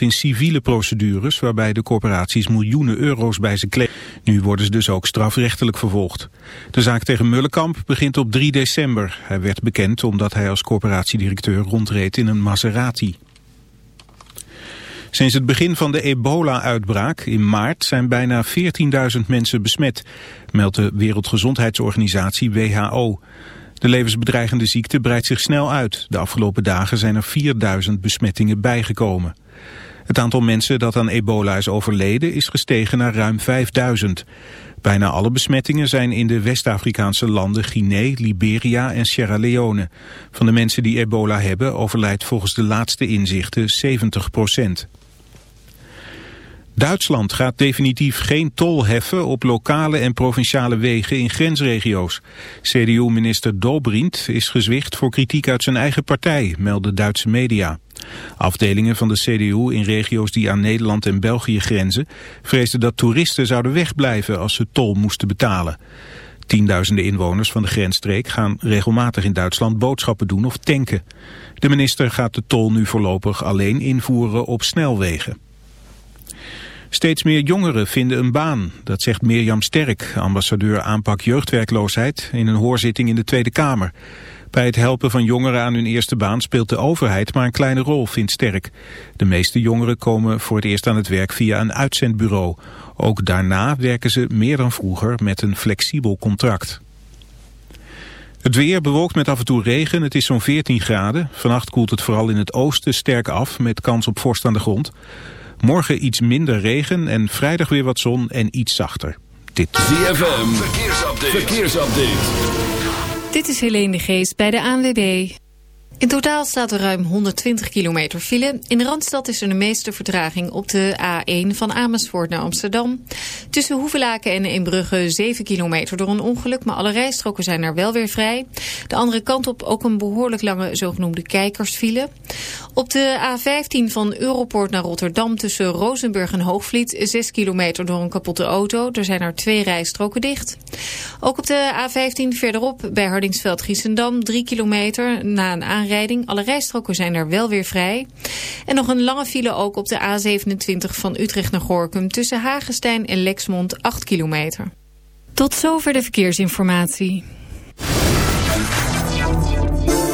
in civiele procedures waarbij de corporaties miljoenen euro's bij ze kleden. Nu worden ze dus ook strafrechtelijk vervolgd. De zaak tegen Mullenkamp begint op 3 december. Hij werd bekend omdat hij als corporatiedirecteur rondreed in een Maserati. Sinds het begin van de ebola-uitbraak in maart zijn bijna 14.000 mensen besmet, meldt de Wereldgezondheidsorganisatie WHO. De levensbedreigende ziekte breidt zich snel uit. De afgelopen dagen zijn er 4000 besmettingen bijgekomen. Het aantal mensen dat aan ebola is overleden is gestegen naar ruim 5000. Bijna alle besmettingen zijn in de West-Afrikaanse landen Guinea, Liberia en Sierra Leone. Van de mensen die ebola hebben overlijdt volgens de laatste inzichten 70 procent. Duitsland gaat definitief geen tol heffen op lokale en provinciale wegen in grensregio's. CDU-minister Dobrindt is gezwicht voor kritiek uit zijn eigen partij, melden Duitse media. Afdelingen van de CDU in regio's die aan Nederland en België grenzen... vreesden dat toeristen zouden wegblijven als ze tol moesten betalen. Tienduizenden inwoners van de grensstreek gaan regelmatig in Duitsland boodschappen doen of tanken. De minister gaat de tol nu voorlopig alleen invoeren op snelwegen. Steeds meer jongeren vinden een baan. Dat zegt Mirjam Sterk, ambassadeur aanpak jeugdwerkloosheid, in een hoorzitting in de Tweede Kamer. Bij het helpen van jongeren aan hun eerste baan speelt de overheid maar een kleine rol, vindt Sterk. De meeste jongeren komen voor het eerst aan het werk via een uitzendbureau. Ook daarna werken ze meer dan vroeger met een flexibel contract. Het weer bewolkt met af en toe regen. Het is zo'n 14 graden. Vannacht koelt het vooral in het oosten sterk af met kans op vorst aan de grond. Morgen iets minder regen en vrijdag weer wat zon en iets zachter. Dit. ZFM, verkeersupdate. verkeersupdate. Dit is Helene de Geest bij de ANWB. In totaal staat er ruim 120 kilometer file. In de Randstad is er de meeste vertraging op de A1 van Amersfoort naar Amsterdam. Tussen Hoevelaken en Inbrugge 7 kilometer door een ongeluk, maar alle rijstroken zijn er wel weer vrij. De andere kant op ook een behoorlijk lange zogenoemde kijkersfile. Op de A15 van Europoort naar Rotterdam tussen Rozenburg en Hoogvliet 6 kilometer door een kapotte auto. Er zijn er twee rijstroken dicht. Ook op de A15 verderop bij Hardingsveld-Giessendam 3 kilometer na een aanrijding alle rijstroken zijn er wel weer vrij. En nog een lange file ook op de A27 van Utrecht naar Gorkum... tussen Hagestein en Lexmond 8 kilometer. Tot zover de verkeersinformatie.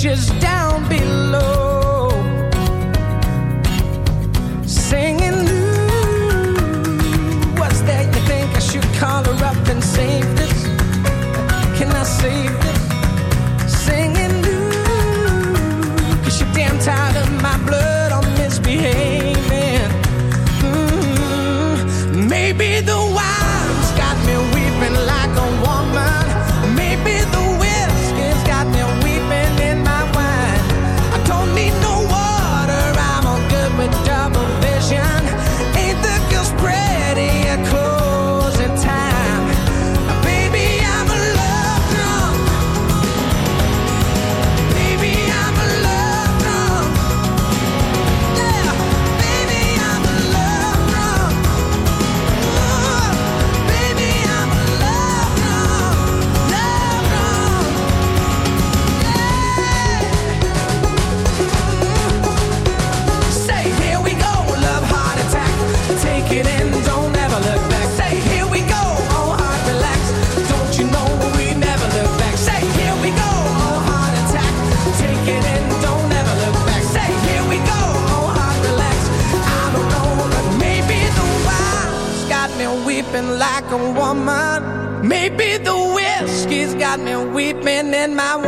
She's down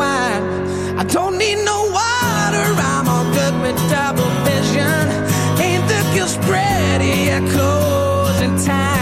wine. I don't need no water, I'm all good with double vision. Ain't the guilt spread, it echoes in time.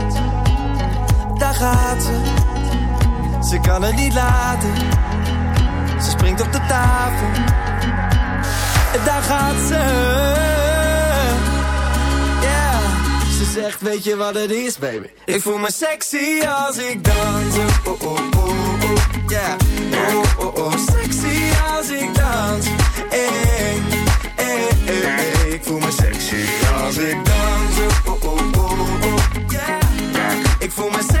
Daar gaat ze. Ze kan het niet laten. Ze springt op de tafel. Daar gaat ze. Yeah. Ze zegt, weet je wat het is, baby? Ik voel me sexy als ik dans. Oh, oh, oh, oh, yeah. Oh, oh, oh, sexy als ik dans. Hey, hey, hey, hey. Ik voel me sexy als ik dans. Oh, oh, oh, oh, yeah. Ik voel me sexy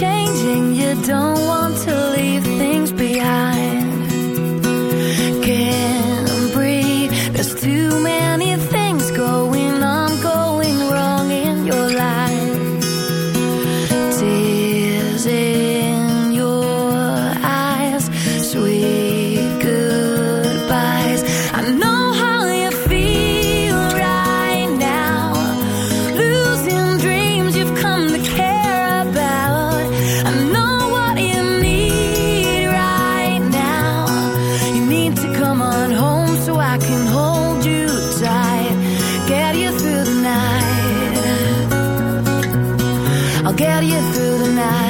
change. Get you through the night.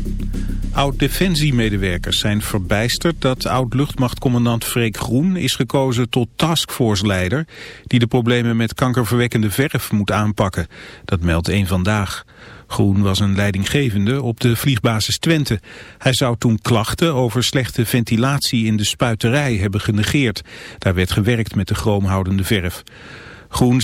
Oud-defensiemedewerkers zijn verbijsterd dat oud-luchtmachtcommandant Freek Groen is gekozen tot taskforce-leider die de problemen met kankerverwekkende verf moet aanpakken. Dat meldt één vandaag. Groen was een leidinggevende op de vliegbasis Twente. Hij zou toen klachten over slechte ventilatie in de spuiterij hebben genegeerd. Daar werd gewerkt met de chroomhoudende verf. Groen